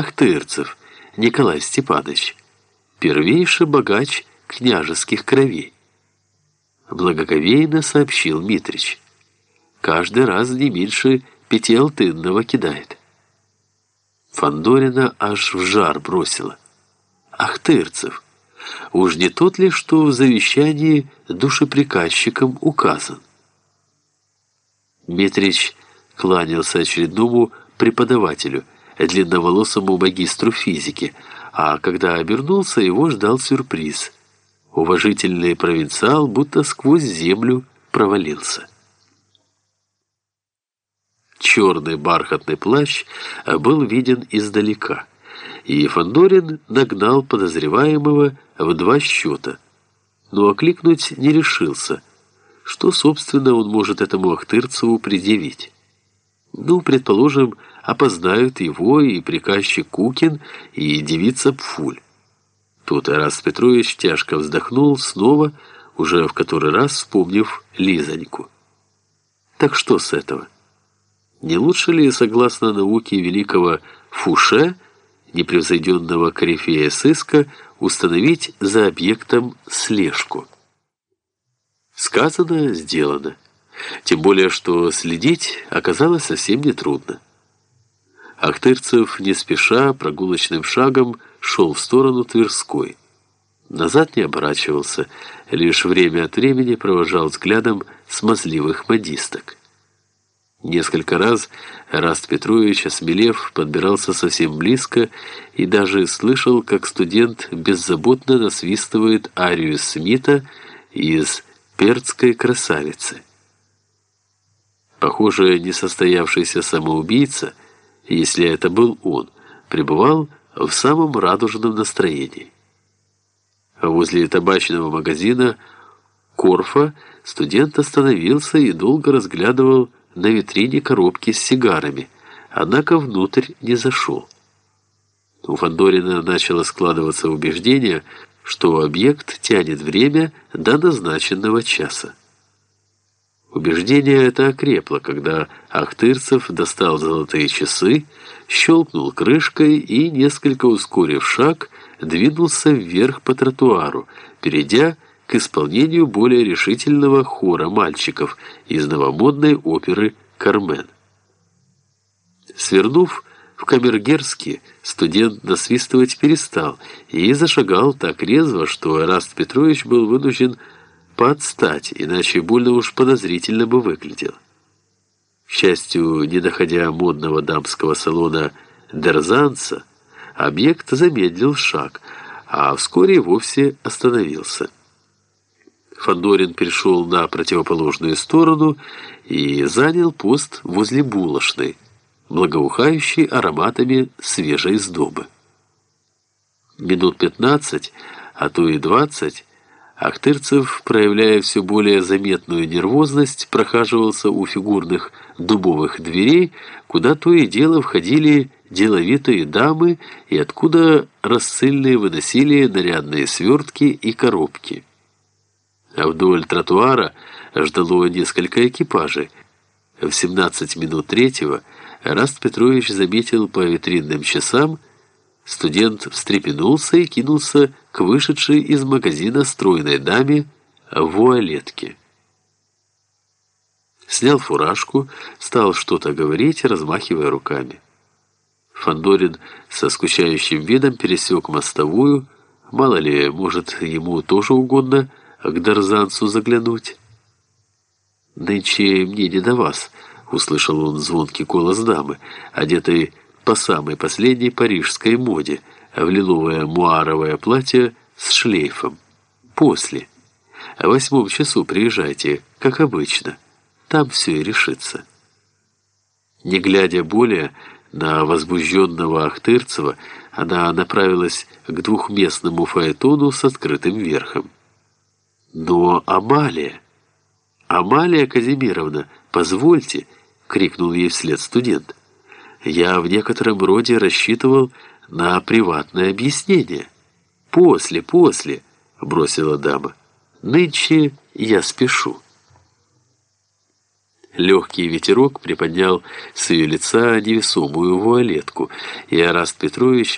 Ахтырцев Николай Степанович, первейший богач княжеских кровей. Благоговейно сообщил Митрич. Каждый раз не меньше пяти алтынного кидает. Фандорина аж в жар бросила. Ахтырцев, уж не тот ли, что в завещании душеприказчиком указан? Митрич кланялся очередному преподавателю, длинноволосому магистру физики, а когда обернулся, его ждал сюрприз. Уважительный провинциал будто сквозь землю провалился. Черный бархатный плащ был виден издалека, и Фандорин нагнал подозреваемого в два счета, но окликнуть не решился. Что, собственно, он может этому Ахтырцеву предъявить? Ну, предположим, опоздают его и приказчик Кукин, и девица Пфуль. Тут Арас Петрович тяжко вздохнул, снова, уже в который раз вспомнив Лизоньку. Так что с этого? Не лучше ли, согласно науке великого Фуше, непревзойденного корифея сыска, установить за объектом слежку? Сказано, сделано. Тем более, что следить оказалось совсем нетрудно. Ахтырцев не спеша, прогулочным шагом шел в сторону Тверской. Назад не оборачивался, лишь время от времени провожал взглядом смазливых модисток. Несколько раз Раст Петрович, осмелев, подбирался совсем близко и даже слышал, как студент беззаботно насвистывает арию Смита из «Перцкой красавицы». Похоже, несостоявшийся самоубийца, если это был он, пребывал в самом радужном настроении. Возле табачного магазина «Корфа» студент остановился и долго разглядывал на витрине коробки с сигарами, однако внутрь не зашел. У Фандорина начало складываться убеждение, что объект тянет время до назначенного часа. Убеждение это окрепло, когда Ахтырцев достал золотые часы, щелкнул крышкой и, несколько ускорив шаг, двинулся вверх по тротуару, перейдя к исполнению более решительного хора мальчиков из новомодной оперы «Кармен». Свернув в Камергерске, студент насвистывать перестал и зашагал так резво, что Эраст Петрович был вынужден подстать, иначе больно уж подозрительно бы выглядел. К счастью, не доходя модного дамского салона Дерзанца, объект замедлил шаг, а вскоре вовсе остановился. Фандорин перешел на противоположную сторону и занял пост возле булочной, благоухающей ароматами свежей сдобы. Минут пятнадцать, а то и двадцать, Ахтырцев, проявляя все более заметную нервозность, прохаживался у фигурных дубовых дверей, куда то и дело входили деловитые дамы и откуда рассыльные выносили нарядные свертки и коробки. А вдоль тротуара ждало несколько экипажей. В 17 минут третьего Раст Петрович заметил по витринным часам, Студент встрепенулся и кинулся к вышедшей из магазина стройной даме в вуалетке. Снял фуражку, стал что-то говорить, размахивая руками. Фандорин со скучающим видом пересек мостовую, мало ли, может, ему тоже угодно к Дарзанцу заглянуть. «Нынче мне не до вас», — услышал он звонкий голос дамы, одетой по самой последней парижской моде, в лиловое муаровое платье с шлейфом. После. В восьмом часу приезжайте, как обычно. Там все и решится. Не глядя более на возбужденного Ахтырцева, она направилась к двухместному фаэтону с открытым верхом. «Но Амалия...» «Амалия Казимировна, позвольте!» — крикнул ей вслед студент я в некотором роде рассчитывал на приватное объяснение. «После, после», — бросила дама. «Нынче я спешу». Легкий ветерок приподнял с ее лица невесомую вуалетку, и Араст Петрович